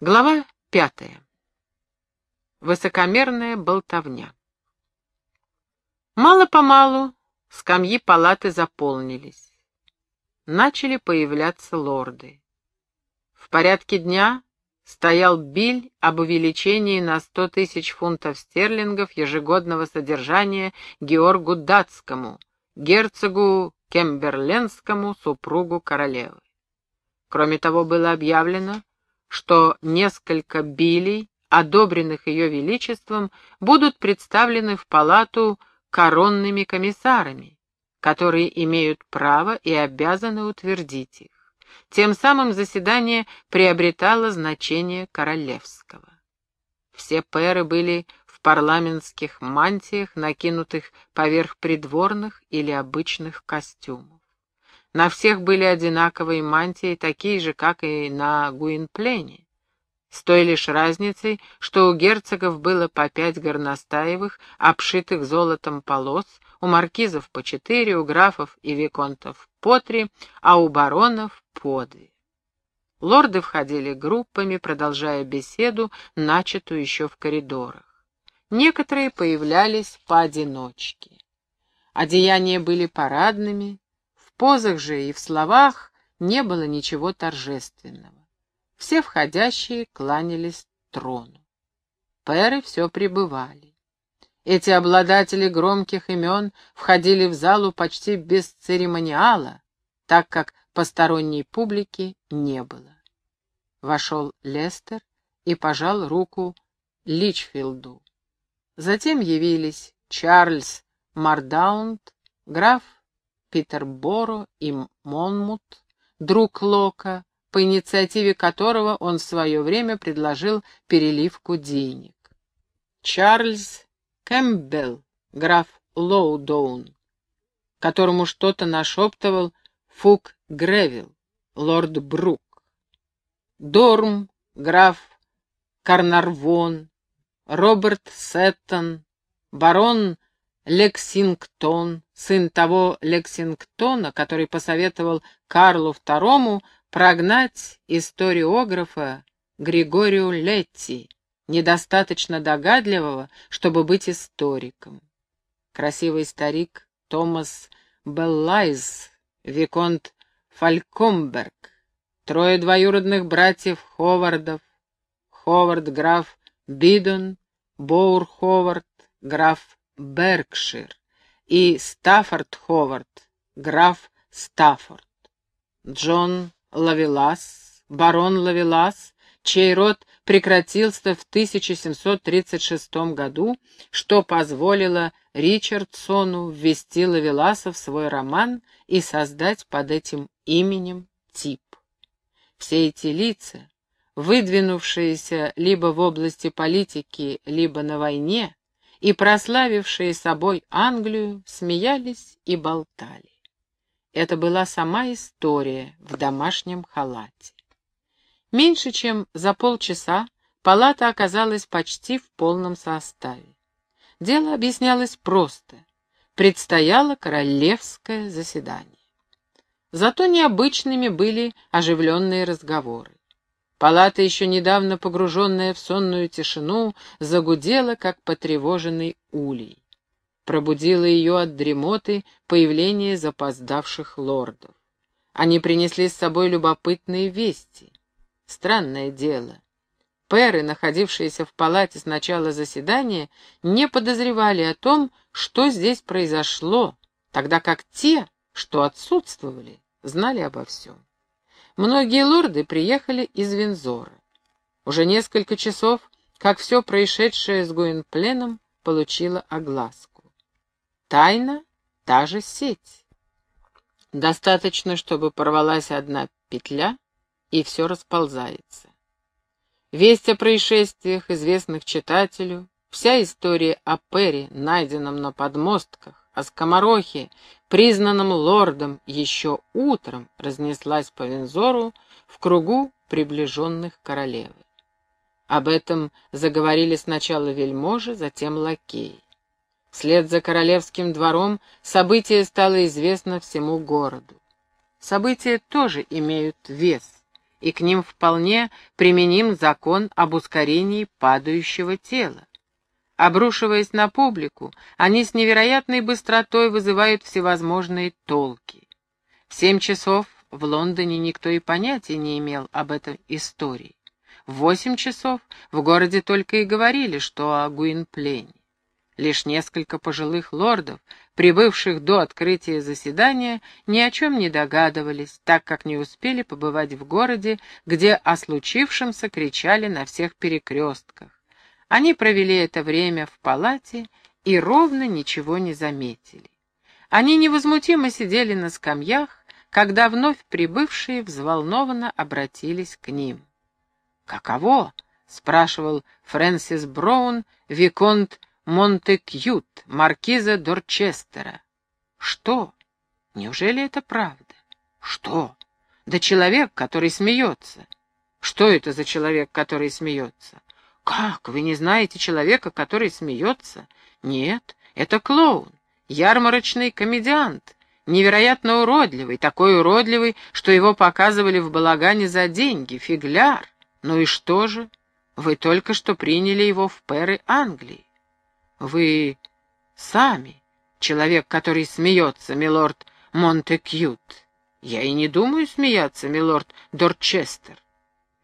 Глава пятая. Высокомерная болтовня. Мало-помалу скамьи палаты заполнились. Начали появляться лорды. В порядке дня стоял биль об увеличении на сто тысяч фунтов стерлингов ежегодного содержания Георгу Датскому, герцогу Кемберленскому, супругу королевы. Кроме того, было объявлено, что несколько билей, одобренных ее величеством, будут представлены в палату коронными комиссарами, которые имеют право и обязаны утвердить их. Тем самым заседание приобретало значение королевского. Все пэры были в парламентских мантиях, накинутых поверх придворных или обычных костюмов. На всех были одинаковые мантии, такие же, как и на Гуинплене. С той лишь разницей, что у герцогов было по пять горностаевых, обшитых золотом полос, у маркизов по четыре, у графов и виконтов по три, а у баронов по две. Лорды входили группами, продолжая беседу, начатую еще в коридорах. Некоторые появлялись поодиночке. Одеяния были парадными, позах же и в словах не было ничего торжественного. Все входящие кланялись трону. Пэры все пребывали. Эти обладатели громких имен входили в залу почти без церемониала, так как посторонней публики не было. Вошел Лестер и пожал руку Личфилду. Затем явились Чарльз Мардаунд, граф Питер Боро и Монмут, друг Лока, по инициативе которого он в свое время предложил переливку денег. Чарльз Кэмпбелл, граф Лоудоун, которому что-то нашептывал Фук Гревилл, лорд Брук. Дорм, граф Карнарвон, Роберт Сеттон, барон Лексингтон, сын того Лексингтона, который посоветовал Карлу II прогнать историографа Григорию Летти, недостаточно догадливого, чтобы быть историком. Красивый старик Томас Беллайз, Виконт Фалькомберг, трое двоюродных братьев Ховардов, Ховард граф Бидон, Боур Ховард, граф Беркшир, и Стаффорд Ховард, граф Стаффорд. Джон Лавелас, барон Лавелас, чей род прекратился в 1736 году, что позволило Ричардсону ввести Лавеласа в свой роман и создать под этим именем тип. Все эти лица, выдвинувшиеся либо в области политики, либо на войне, и прославившие собой Англию смеялись и болтали. Это была сама история в домашнем халате. Меньше чем за полчаса палата оказалась почти в полном составе. Дело объяснялось просто. Предстояло королевское заседание. Зато необычными были оживленные разговоры. Палата, еще недавно погруженная в сонную тишину, загудела, как потревоженный улей. Пробудило ее от дремоты появление запоздавших лордов. Они принесли с собой любопытные вести. Странное дело. Пэры, находившиеся в палате с начала заседания, не подозревали о том, что здесь произошло, тогда как те, что отсутствовали, знали обо всем. Многие лорды приехали из Винзора. Уже несколько часов, как все происшедшее с Гуинпленом получило огласку. Тайна — та же сеть. Достаточно, чтобы порвалась одна петля, и все расползается. Весть о происшествиях, известных читателю, вся история о Перри, найденном на подмостках, о скоморохе, признанном лордом еще утром, разнеслась по Вензору в кругу приближенных королевы. Об этом заговорили сначала вельможи, затем лакеи. Вслед за королевским двором событие стало известно всему городу. События тоже имеют вес, и к ним вполне применим закон об ускорении падающего тела. Обрушиваясь на публику, они с невероятной быстротой вызывают всевозможные толки. В семь часов в Лондоне никто и понятия не имел об этой истории. В восемь часов в городе только и говорили, что о Гуинплене. Лишь несколько пожилых лордов, прибывших до открытия заседания, ни о чем не догадывались, так как не успели побывать в городе, где о случившемся кричали на всех перекрестках. Они провели это время в палате и ровно ничего не заметили. Они невозмутимо сидели на скамьях, когда вновь прибывшие взволнованно обратились к ним. «Каково?» — спрашивал Фрэнсис Браун, Виконт Монтекьют, маркиза Дорчестера. Что? Неужели это правда? Что? Да человек, который смеется. Что это за человек, который смеется? Как, вы не знаете человека, который смеется? Нет, это клоун, ярмарочный комедиант, невероятно уродливый, такой уродливый, что его показывали в балагане за деньги, фигляр. Ну и что же? Вы только что приняли его в перы Англии. Вы сами человек, который смеется, милорд Монтекьют. Я и не думаю смеяться, милорд Дорчестер.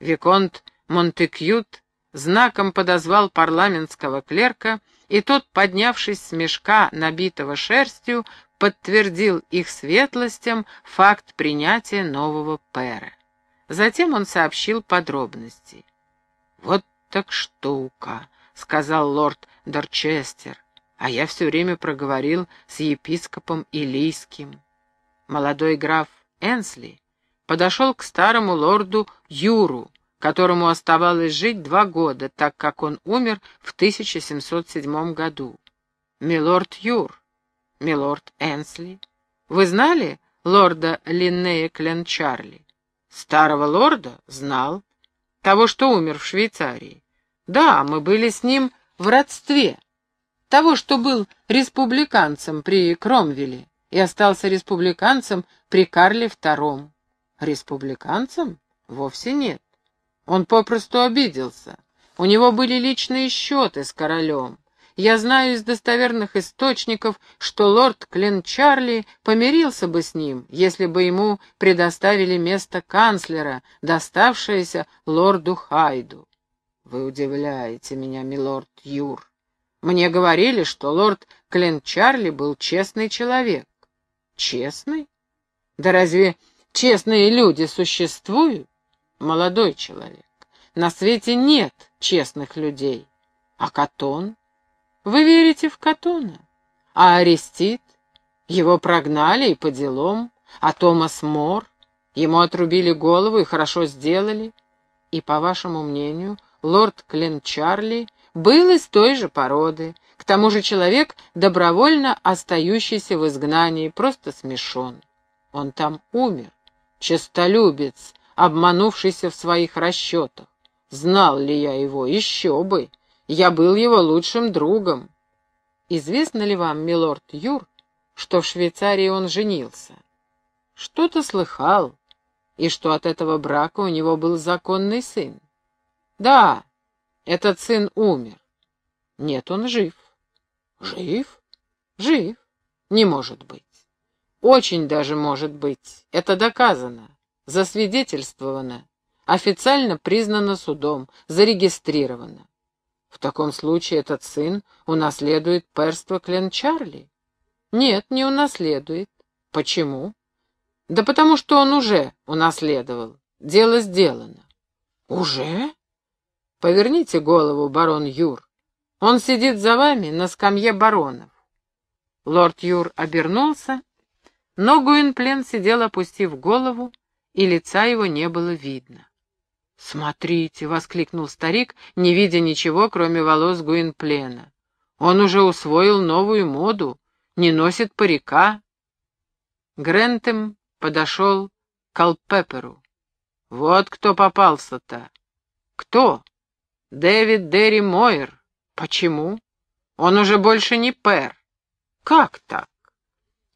Виконт Монтекьют знаком подозвал парламентского клерка, и тот, поднявшись с мешка, набитого шерстью, подтвердил их светлостям факт принятия нового пэра. Затем он сообщил подробности. «Вот так штука», — сказал лорд Дорчестер, а я все время проговорил с епископом Илийским. Молодой граф Энсли подошел к старому лорду Юру, которому оставалось жить два года, так как он умер в 1707 году. «Милорд Юр, милорд Энсли, вы знали лорда Линнея Кленчарли?» «Старого лорда? Знал. Того, что умер в Швейцарии. Да, мы были с ним в родстве. Того, что был республиканцем при Кромвеле и остался республиканцем при Карле II. Республиканцем? Вовсе нет. Он попросту обиделся. У него были личные счеты с королем. Я знаю из достоверных источников, что лорд Кленчарли помирился бы с ним, если бы ему предоставили место канцлера, доставшееся лорду Хайду. Вы удивляете меня, милорд Юр. Мне говорили, что лорд Кленчарли был честный человек. Честный? Да разве честные люди существуют? Молодой человек, на свете нет честных людей. А Катон? Вы верите в Катона? А Арестит? Его прогнали и по делам. А Томас Мор? Ему отрубили голову и хорошо сделали. И, по вашему мнению, лорд Кленчарли был из той же породы, к тому же человек, добровольно остающийся в изгнании, просто смешон. Он там умер, честолюбец, обманувшийся в своих расчетах. Знал ли я его? Еще бы! Я был его лучшим другом. Известно ли вам, милорд Юр, что в Швейцарии он женился? Что-то слыхал, и что от этого брака у него был законный сын. Да, этот сын умер. Нет, он жив. Жив? Жив. Не может быть. Очень даже может быть. Это доказано, засвидетельствовано, официально признано судом, зарегистрировано. В таком случае этот сын унаследует перство Кленчарли? Нет, не унаследует. Почему? Да потому что он уже унаследовал. Дело сделано. Уже? Поверните голову, барон Юр. Он сидит за вами на скамье баронов. Лорд Юр обернулся, но Гуинплен сидел, опустив голову, и лица его не было видно. «Смотрите!» — воскликнул старик, не видя ничего, кроме волос Гуинплена. «Он уже усвоил новую моду, не носит парика». Грентем подошел к Алпеперу. «Вот кто попался-то!» «Кто?» Дэвид Дерри Мойер. Почему? Он уже больше не пэр. Как так?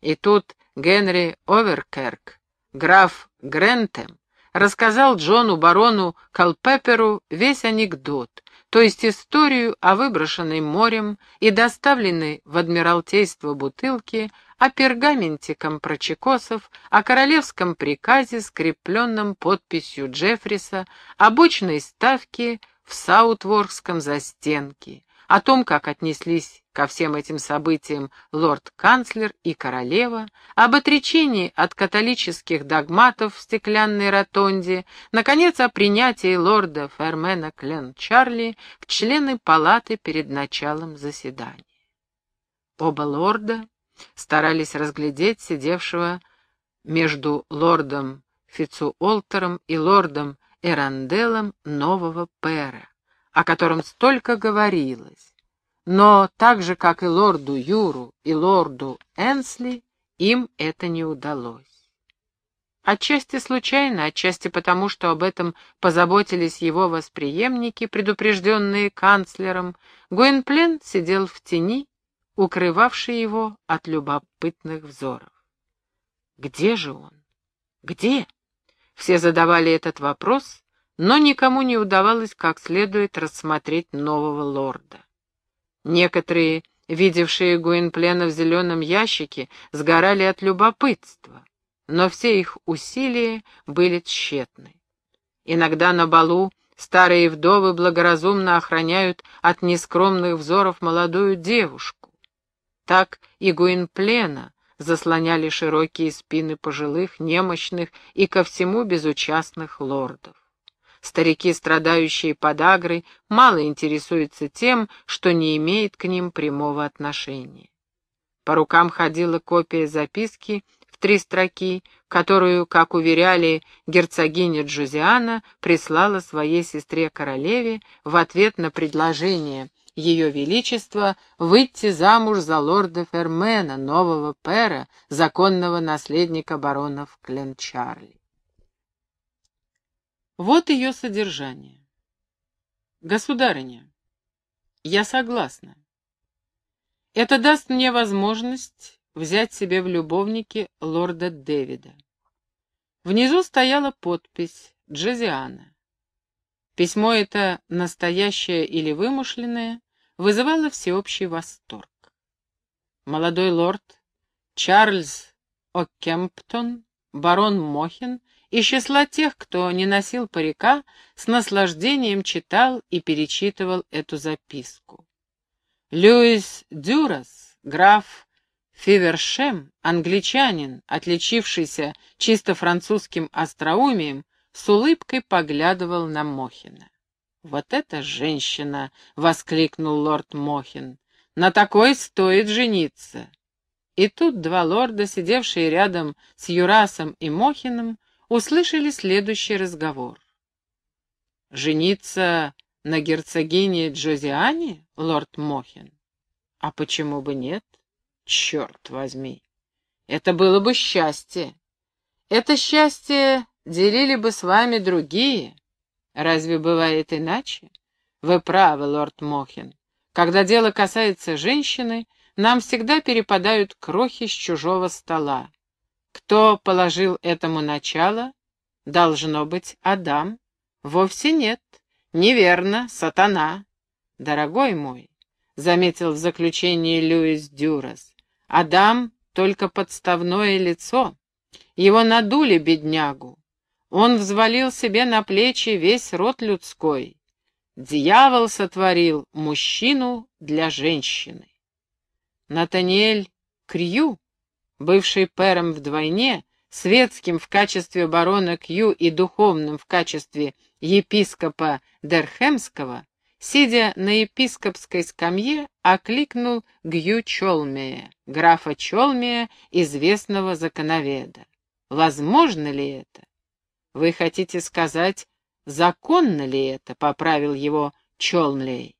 И тут Генри Оверкерк, граф Грентем, рассказал Джону барону Калпеперу весь анекдот, то есть историю о выброшенной морем и доставленной в Адмиралтейство бутылке, о пергаменте компрочекосов, о королевском приказе, скрепленном подписью Джеффриса, о бочной ставке в Саутворкском застенке, о том, как отнеслись ко всем этим событиям лорд-канцлер и королева, об отречении от католических догматов в стеклянной ротонде, наконец, о принятии лорда Фермена Клен-Чарли в члены палаты перед началом заседания. Оба лорда старались разглядеть сидевшего между лордом Фицуолтером и лордом Эранделом нового пэра, о котором столько говорилось. Но так же, как и лорду Юру и лорду Энсли, им это не удалось. Отчасти случайно, отчасти потому, что об этом позаботились его восприемники, предупрежденные канцлером, Гуэнплен сидел в тени, укрывавшей его от любопытных взоров. Где же он? Где? Все задавали этот вопрос, но никому не удавалось как следует рассмотреть нового лорда. Некоторые, видевшие Гуинплена в зеленом ящике, сгорали от любопытства, но все их усилия были тщетны. Иногда на балу старые вдовы благоразумно охраняют от нескромных взоров молодую девушку. Так и Гуинплена заслоняли широкие спины пожилых, немощных и ко всему безучастных лордов. Старики, страдающие подагрой, мало интересуются тем, что не имеет к ним прямого отношения. По рукам ходила копия записки в три строки, которую, как уверяли герцогиня Джузиана, прислала своей сестре-королеве в ответ на предложение ее Величества выйти замуж за лорда Фермена, нового пера, законного наследника баронов Кленчарли. Вот ее содержание. Государыня, я согласна. Это даст мне возможность взять себе в любовники лорда Дэвида. Внизу стояла подпись «Джозиана». Письмо это, настоящее или вымышленное, вызывало всеобщий восторг. Молодой лорд Чарльз О'Кемптон, барон Мохин, из числа тех, кто не носил парика, с наслаждением читал и перечитывал эту записку. Льюис Дюрас, граф Фивершем, англичанин, отличившийся чисто французским остроумием, с улыбкой поглядывал на Мохина. «Вот эта женщина!» — воскликнул лорд Мохин. «На такой стоит жениться!» И тут два лорда, сидевшие рядом с Юрасом и Мохиным, услышали следующий разговор. «Жениться на герцогине Джозиане, лорд Мохин? А почему бы нет? Черт возьми! Это было бы счастье. Это счастье делили бы с вами другие. Разве бывает иначе? Вы правы, лорд Мохин. Когда дело касается женщины, нам всегда перепадают крохи с чужого стола. Кто положил этому начало? Должно быть Адам. Вовсе нет. Неверно, сатана. Дорогой мой, — заметил в заключении Льюис Дюрас, — Адам — только подставное лицо. Его надули, беднягу. Он взвалил себе на плечи весь род людской. Дьявол сотворил мужчину для женщины. Натаниэль Крью бывший пэром вдвойне, светским в качестве барона Кью и духовным в качестве епископа Дерхемского, сидя на епископской скамье, окликнул Гью Чолмея, графа Чолмея, известного законоведа. Возможно ли это? Вы хотите сказать, законно ли это, поправил его Чолмлей.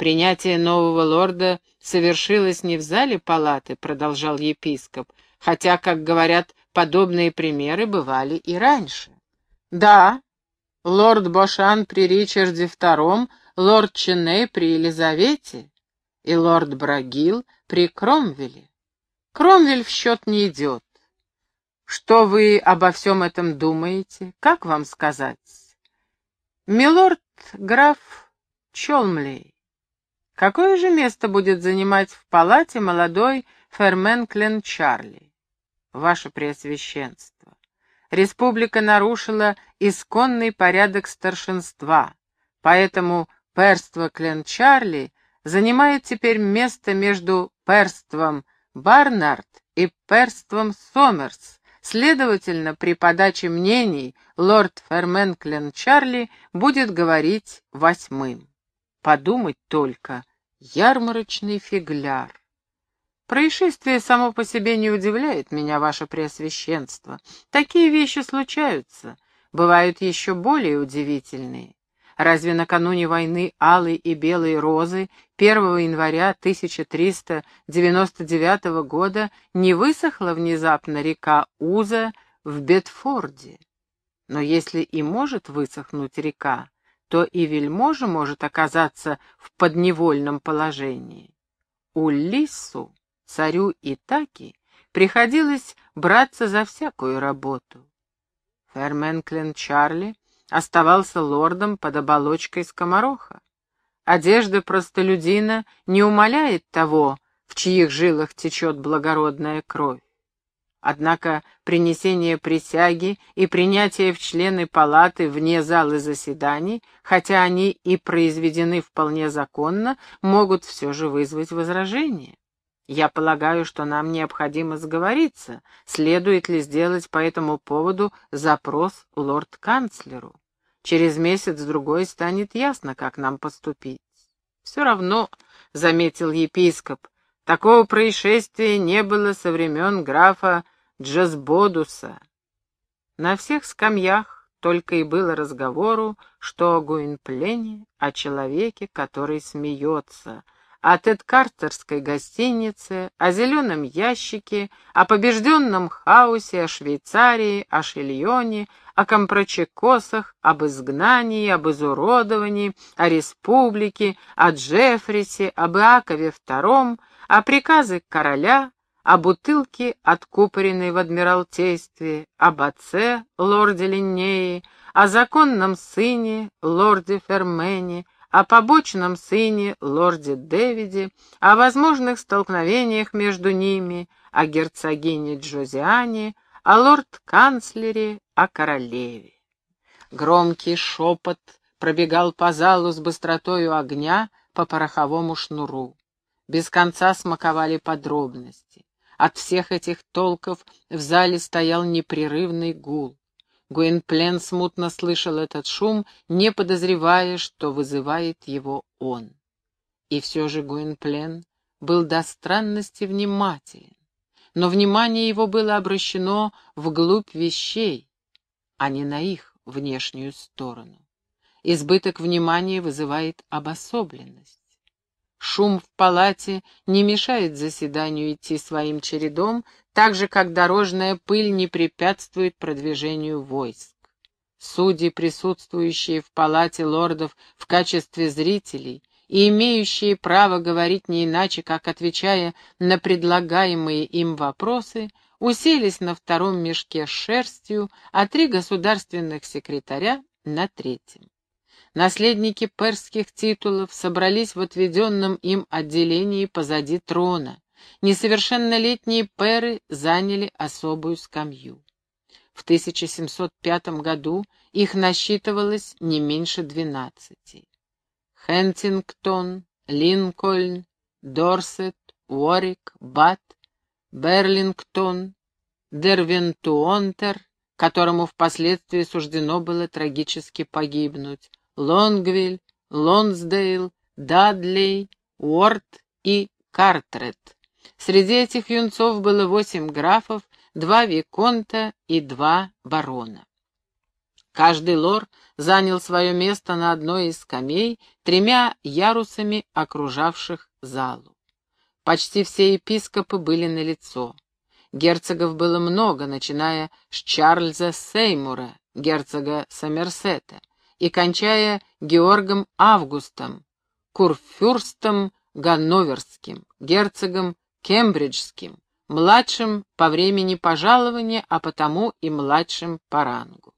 Принятие нового лорда совершилось не в зале палаты, продолжал епископ, хотя, как говорят, подобные примеры бывали и раньше. Да, лорд Бошан при Ричарде II, лорд Ченней при Елизавете и лорд Брагил при Кромвеле. Кромвель в счет не идет. Что вы обо всем этом думаете? Как вам сказать? Милорд граф Чолмлей. Какое же место будет занимать в палате молодой Фермен Клен Чарли? Ваше Преосвященство. Республика нарушила исконный порядок старшинства, поэтому перство Клен Чарли занимает теперь место между перством Барнард и перством Сомерс. Следовательно, при подаче мнений лорд Ферменклен Чарли будет говорить восьмым. Подумать только, ярмарочный фигляр. Происшествие само по себе не удивляет меня, ваше преосвященство. Такие вещи случаются, бывают еще более удивительные. Разве накануне войны алые и белые розы 1 января 1399 года не высохла внезапно река Уза в Бетфорде? Но если и может высохнуть река, то и вельможа может оказаться в подневольном положении. Улиссу, царю Итаки, приходилось браться за всякую работу. Ферменклен Чарли оставался лордом под оболочкой скомороха. Одежда простолюдина не умаляет того, в чьих жилах течет благородная кровь. Однако принесение присяги и принятие в члены палаты вне залы заседаний, хотя они и произведены вполне законно, могут все же вызвать возражение. Я полагаю, что нам необходимо сговориться, следует ли сделать по этому поводу запрос лорд-канцлеру. Через месяц-другой станет ясно, как нам поступить. Все равно, — заметил епископ, Такого происшествия не было со времен графа Джазбодуса. На всех скамьях только и было разговору, что о Гуинплене, о человеке, который смеется, о Тедкартерской гостинице, о зеленом ящике, о побежденном хаосе, о Швейцарии, о Шильоне, о компрочекосах, об изгнании, об изуродовании, о республике, о Джеффрисе, об Иакове II, а приказы короля, о бутылке, откупоренной в Адмиралтействе, об отце, лорде Линнеи, о законном сыне, лорде Фермене, о побочном сыне, лорде Дэвиде, о возможных столкновениях между ними, о герцогине Джозиане, о лорд-канцлере, о королеве. Громкий шепот пробегал по залу с быстротою огня по пороховому шнуру без конца смаковали подробности. От всех этих толков в зале стоял непрерывный гул. Гуинплен смутно слышал этот шум, не подозревая, что вызывает его он. И все же Гуинплен был до странности внимателен. Но внимание его было обращено вглубь вещей, а не на их внешнюю сторону. Избыток внимания вызывает обособленность. Шум в палате не мешает заседанию идти своим чередом, так же, как дорожная пыль не препятствует продвижению войск. Судьи, присутствующие в палате лордов в качестве зрителей и имеющие право говорить не иначе, как отвечая на предлагаемые им вопросы, уселись на втором мешке с шерстью, а три государственных секретаря — на третьем. Наследники перских титулов собрались в отведенном им отделении позади трона. Несовершеннолетние перы заняли особую скамью. В 1705 году их насчитывалось не меньше двенадцати. Хентингтон, Линкольн, Дорсет, Уорик, Бат, Берлингтон, Дервентуонтер, которому впоследствии суждено было трагически погибнуть, Лонгвиль, Лонсдейл, Дадлей, Уорд и Картрет. Среди этих юнцов было восемь графов, два виконта и два барона. Каждый лор занял свое место на одной из скамей, тремя ярусами окружавших залу. Почти все епископы были налицо. Герцогов было много, начиная с Чарльза Сеймура, герцога Сомерсета, и кончая Георгом Августом, курфюрстом Ганноверским, герцогом Кембриджским, младшим по времени пожалования, а потому и младшим по рангу.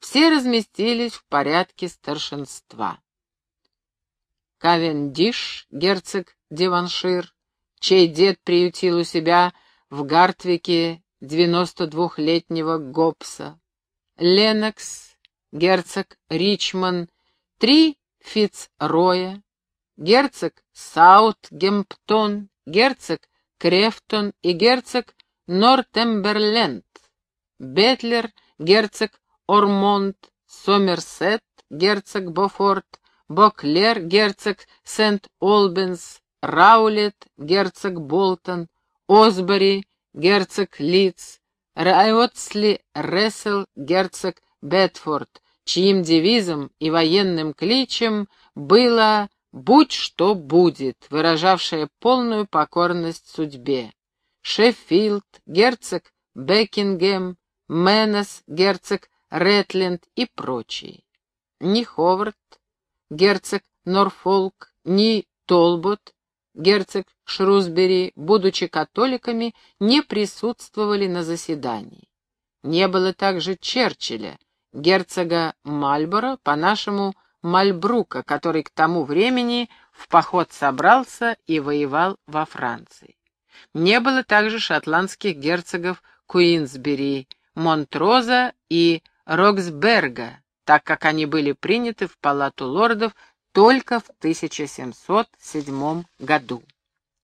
Все разместились в порядке старшинства. Кавендиш, герцог Диваншир, чей дед приютил у себя в Гартвике 92-летнего Гобса, Ленокс, герцог Ричман, три Фицроя, герцог Саутгемптон, герцог Крефтон и герцог Нортемберленд, Бетлер, герцог Ормонт, Сомерсет, герцог Бофорт, Боклер, герцог Сент-Олбенс, Раулет, герцог Болтон, Осбори, герцог Лидс, Райотсли Рессел, герцог Бетфорд, чьим девизом и военным кличем было «Будь что будет», выражавшее полную покорность судьбе. Шеффилд, герцог Бекингем, Менес, герцог Ретленд и прочие. Ни Ховард, герцог Норфолк, ни Толбот, герцог Шрусбери, будучи католиками, не присутствовали на заседании. Не было также Черчилля, герцога Мальборо, по-нашему Мальбрука, который к тому времени в поход собрался и воевал во Франции. Не было также шотландских герцогов Куинсбери, Монтроза и Роксберга, так как они были приняты в палату лордов только в 1707 году.